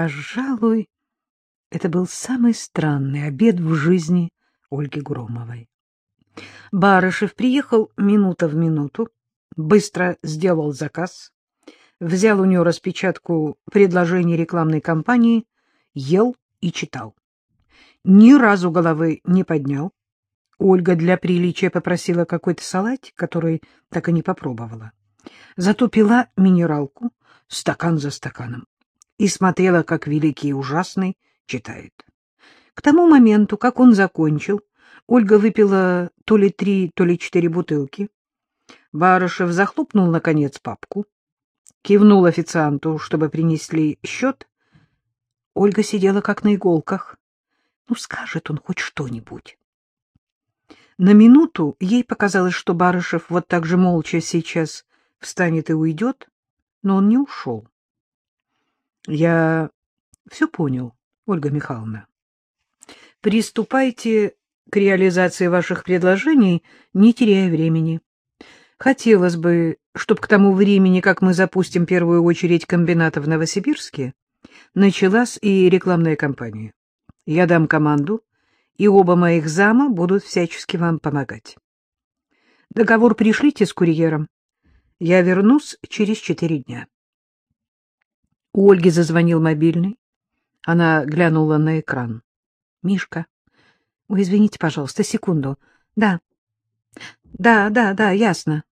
Пожалуй, это был самый странный обед в жизни Ольги Громовой. Барышев приехал минута в минуту, быстро сделал заказ, взял у нее распечатку предложений рекламной кампании, ел и читал. Ни разу головы не поднял. Ольга для приличия попросила какой-то салат, который так и не попробовала. Зато пила минералку стакан за стаканом и смотрела, как великий и ужасный читает. К тому моменту, как он закончил, Ольга выпила то ли три, то ли четыре бутылки. Барышев захлопнул, наконец, папку, кивнул официанту, чтобы принесли счет. Ольга сидела как на иголках. Ну, скажет он хоть что-нибудь. На минуту ей показалось, что Барышев вот так же молча сейчас встанет и уйдет, но он не ушел. — Я все понял, Ольга Михайловна. Приступайте к реализации ваших предложений, не теряя времени. Хотелось бы, чтобы к тому времени, как мы запустим первую очередь комбината в Новосибирске, началась и рекламная кампания. Я дам команду, и оба моих зама будут всячески вам помогать. Договор пришлите с курьером. Я вернусь через четыре дня. У Ольги зазвонил мобильный. Она глянула на экран. — Мишка. Ой, извините, пожалуйста, секунду. Да. Да, да, да, ясно.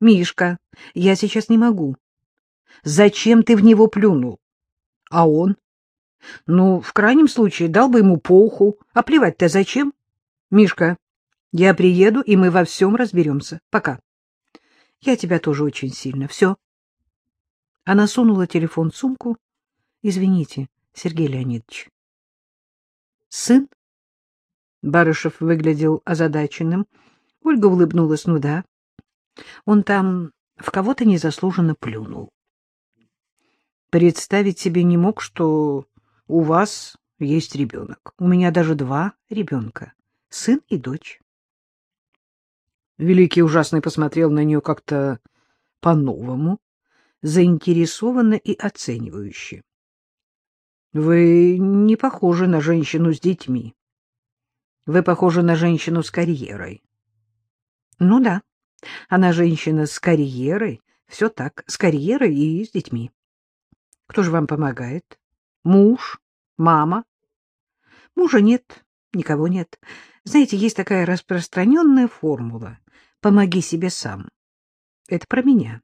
Мишка, я сейчас не могу. Зачем ты в него плюнул? А он? Ну, в крайнем случае, дал бы ему по уху. А плевать-то зачем? Мишка, я приеду, и мы во всем разберемся. Пока. Я тебя тоже очень сильно. Все. Она сунула телефон в сумку. Извините, Сергей Леонидович. Сын? Барышев выглядел озадаченным. Ольга улыбнулась. Ну да. Он там в кого-то незаслуженно плюнул. Представить себе не мог, что у вас есть ребенок. У меня даже два ребенка, сын и дочь. Великий ужасный посмотрел на нее как-то по-новому, заинтересованно и оценивающе. — Вы не похожи на женщину с детьми. Вы похожи на женщину с карьерой. — Ну да, она женщина с карьерой, все так, с карьерой и с детьми. Кто же вам помогает? Муж? Мама? Мужа нет, никого нет. Знаете, есть такая распространенная формула «помоги себе сам». Это про меня.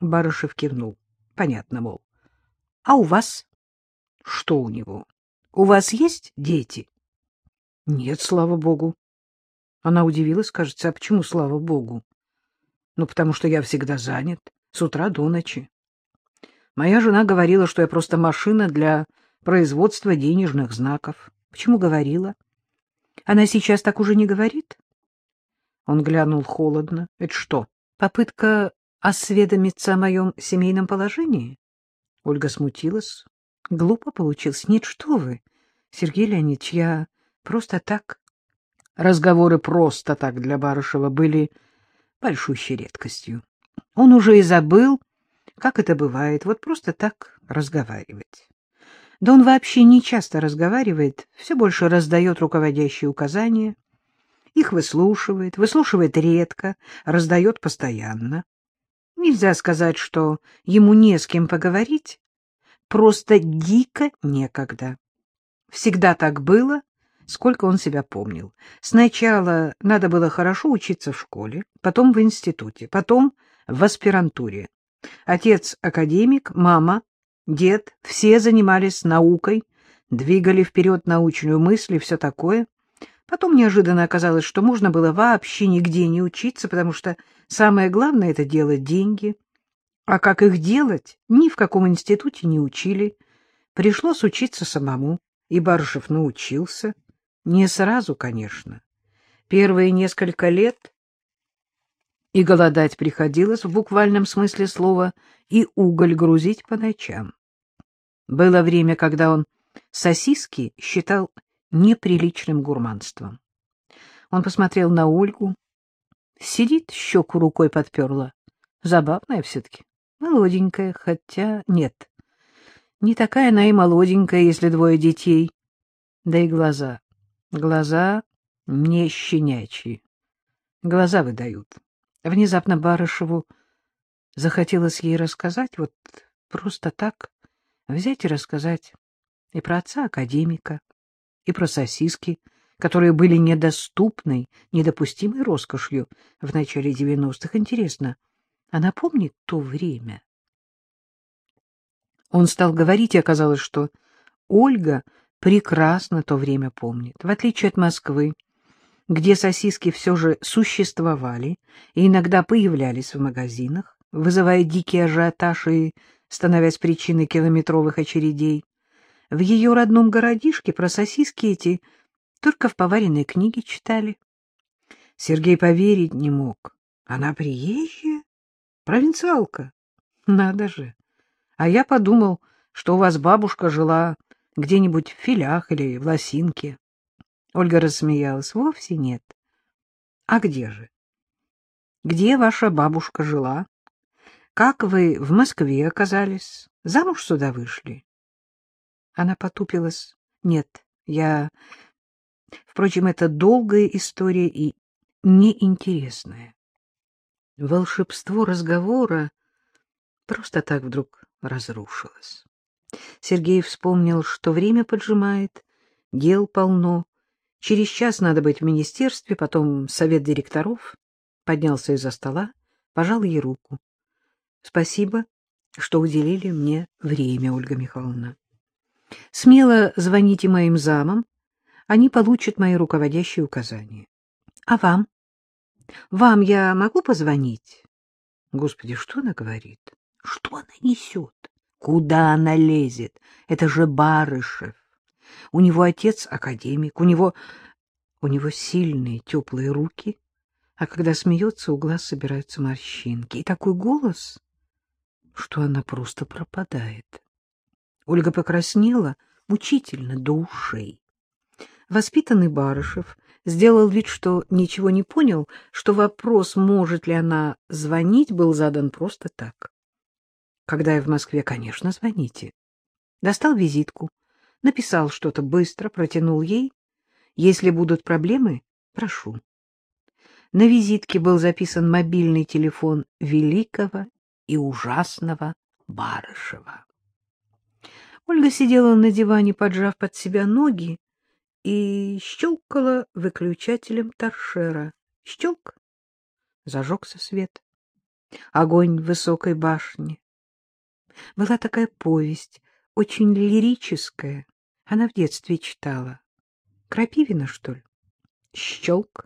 Барышев кивнул. Понятно, мол. А у вас? Что у него? У вас есть дети? Нет, слава богу. Она удивилась, кажется, а почему слава богу? Ну, потому что я всегда занят, с утра до ночи. Моя жена говорила, что я просто машина для производства денежных знаков. Почему говорила? Она сейчас так уже не говорит? Он глянул холодно. Это что, попытка осведомиться о моем семейном положении? Ольга смутилась. Глупо получилось. Нет, что вы, Сергей Леонидович, я просто так. Разговоры просто так для Барышева были большущей редкостью. Он уже и забыл, как это бывает, вот просто так разговаривать. Да он вообще не часто разговаривает, все больше раздает руководящие указания, их выслушивает, выслушивает редко, раздает постоянно. Нельзя сказать, что ему не с кем поговорить, просто дико некогда. Всегда так было, сколько он себя помнил. Сначала надо было хорошо учиться в школе, потом в институте, потом в аспирантуре. Отец — академик, мама, дед — все занимались наукой, двигали вперед научную мысль и все такое. Потом неожиданно оказалось, что можно было вообще нигде не учиться, потому что самое главное — это делать деньги. А как их делать, ни в каком институте не учили. Пришлось учиться самому, и Барышев научился. Не сразу, конечно. Первые несколько лет и голодать приходилось в буквальном смысле слова, и уголь грузить по ночам. Было время, когда он сосиски считал неприличным гурманством. Он посмотрел на Ольгу. Сидит, щеку рукой подперла. Забавная все-таки. Молоденькая, хотя нет. Не такая она и молоденькая, если двое детей. Да и глаза. Глаза не щенячьи. Глаза выдают. Внезапно Барышеву захотелось ей рассказать, вот просто так, взять и рассказать и про отца академика, и про сосиски, которые были недоступной, недопустимой роскошью в начале девяностых. Интересно, она помнит то время? Он стал говорить, и оказалось, что Ольга прекрасно то время помнит. В отличие от Москвы, где сосиски все же существовали и иногда появлялись в магазинах, вызывая дикий ажиотаж и становясь причиной километровых очередей, в ее родном городишке про сосиски эти только в поваренной книге читали. Сергей поверить не мог. Она приезжая? Провинциалка? Надо же! А я подумал, что у вас бабушка жила где-нибудь в Филях или в Лосинке. Ольга рассмеялась. Вовсе нет. А где же? Где ваша бабушка жила? Как вы в Москве оказались? Замуж сюда вышли? Она потупилась. Нет, я... Впрочем, это долгая история и неинтересная. Волшебство разговора просто так вдруг разрушилось. Сергей вспомнил, что время поджимает, дел полно. Через час надо быть в министерстве, потом совет директоров. Поднялся из-за стола, пожал ей руку. — Спасибо, что уделили мне время, Ольга Михайловна. Смело звоните моим замам, они получат мои руководящие указания. — А вам? Вам я могу позвонить? Господи, что она говорит? Что она несет? Куда она лезет? Это же Барышев. У него отец академик, у него... У него сильные, теплые руки, а когда смеется, у глаз собираются морщинки. И такой голос, что она просто пропадает. Ольга покраснела мучительно до ушей. Воспитанный Барышев сделал вид, что ничего не понял, что вопрос, может ли она звонить, был задан просто так. Когда я в Москве, конечно, звоните. Достал визитку, написал что-то быстро, протянул ей. Если будут проблемы, прошу. На визитке был записан мобильный телефон великого и ужасного Барышева. Ольга сидела на диване, поджав под себя ноги, и щелкала выключателем торшера. Щелк! Зажегся свет. Огонь высокой башне. Была такая повесть, очень лирическая. Она в детстве читала. Крапивина, что ли? Щелк.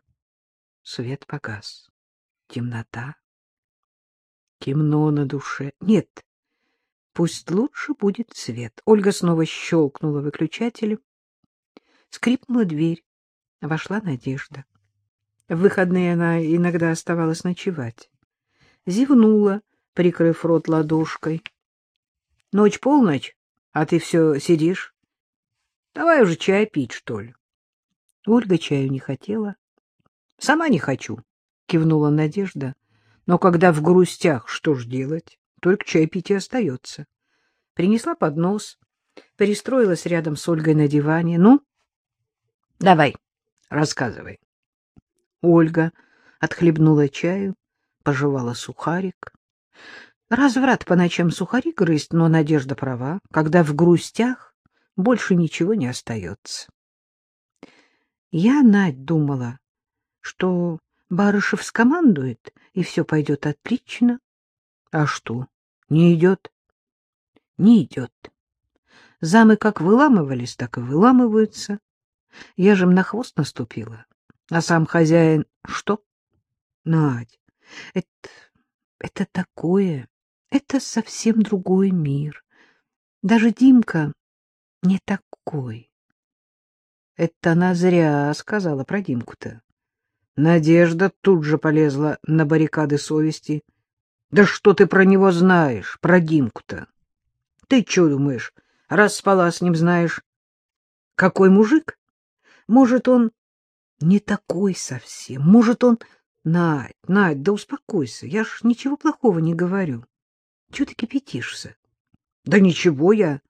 Свет погас. Темнота. Темно на душе. Нет, пусть лучше будет свет. Ольга снова щелкнула выключателем. Скрипнула дверь. Вошла Надежда. В выходные она иногда оставалась ночевать. Зевнула, прикрыв рот ладошкой. Ночь полночь, а ты все сидишь. Давай уже чай пить, что ли. Ольга чаю не хотела. — Сама не хочу, — кивнула Надежда. Но когда в грустях, что ж делать? Только и остается. Принесла поднос, перестроилась рядом с Ольгой на диване. — Ну, давай, рассказывай. Ольга отхлебнула чаю, пожевала сухарик. Разврат по ночам сухари грызть, но Надежда права, когда в грустях больше ничего не остается. Я, Надь, думала, что Барышев скомандует, и все пойдет отлично. А что, не идет? Не идет. Замы как выламывались, так и выламываются. Я же на хвост наступила. А сам хозяин что? Надь, это, это такое... Это совсем другой мир. Даже Димка не такой. Это она зря сказала про Димку-то. Надежда тут же полезла на баррикады совести. Да что ты про него знаешь, про Димку-то? Ты что думаешь, раз спала с ним, знаешь? Какой мужик? Может, он не такой совсем. Может, он... Надь, Надь, да успокойся, я ж ничего плохого не говорю. Чего ты кипятишься? — Да ничего я.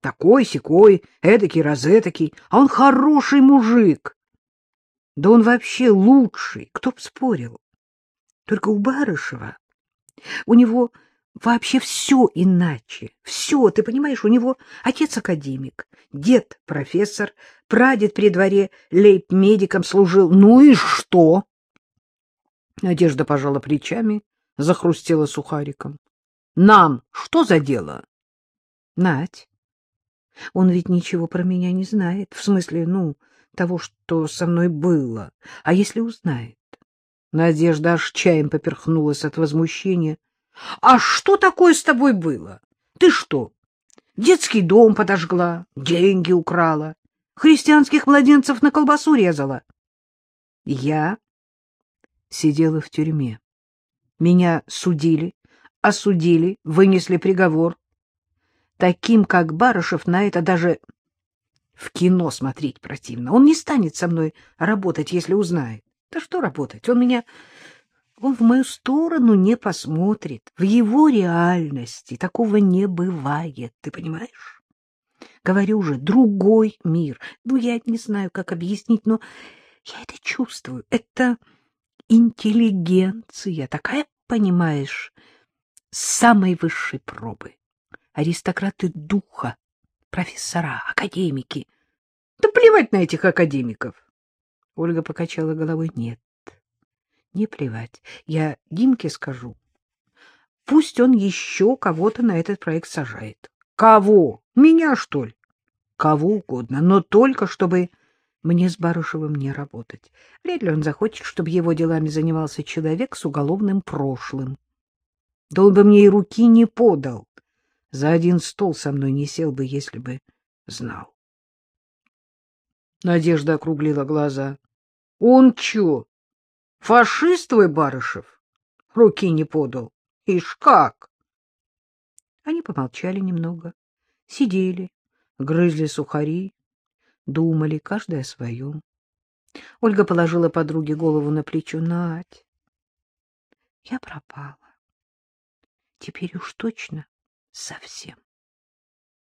Такой-сякой, эдакий, розетокий, а он хороший мужик. Да он вообще лучший, кто б спорил. Только у Барышева, у него вообще все иначе. Все, ты понимаешь, у него отец академик, дед профессор, прадед при дворе лейб-медиком служил. Ну и что? Надежда пожала плечами, захрустела сухариком. Нам что за дело? Нать, он ведь ничего про меня не знает, в смысле, ну, того, что со мной было. А если узнает? Надежда аж чаем поперхнулась от возмущения. — А что такое с тобой было? Ты что, детский дом подожгла, деньги украла, христианских младенцев на колбасу резала? Я сидела в тюрьме. Меня судили, осудили, вынесли приговор. Таким, как Барышев, на это даже в кино смотреть противно. Он не станет со мной работать, если узнает. Да что работать? Он меня... Он в мою сторону не посмотрит. В его реальности такого не бывает, ты понимаешь? Говорю же, другой мир. Ну, я не знаю, как объяснить, но я это чувствую. Это интеллигенция такая, понимаешь, самой высшей пробы. Аристократы духа, профессора, академики. Да плевать на этих академиков. Ольга покачала головой. Нет, не плевать. Я Димке скажу. Пусть он еще кого-то на этот проект сажает. Кого? Меня, что ли? Кого угодно, но только чтобы мне с Барышевым не работать. Вряд ли он захочет, чтобы его делами занимался человек с уголовным прошлым. Да он бы мне и руки не подал. За один стол со мной не сел бы, если бы знал. Надежда округлила глаза. — Он чё, фашист твой, Барышев? Руки не подал. Ишь как! Они помолчали немного, сидели, грызли сухари, думали, каждый о своем. Ольга положила подруге голову на плечо. — Надь, я пропала. Теперь уж точно совсем.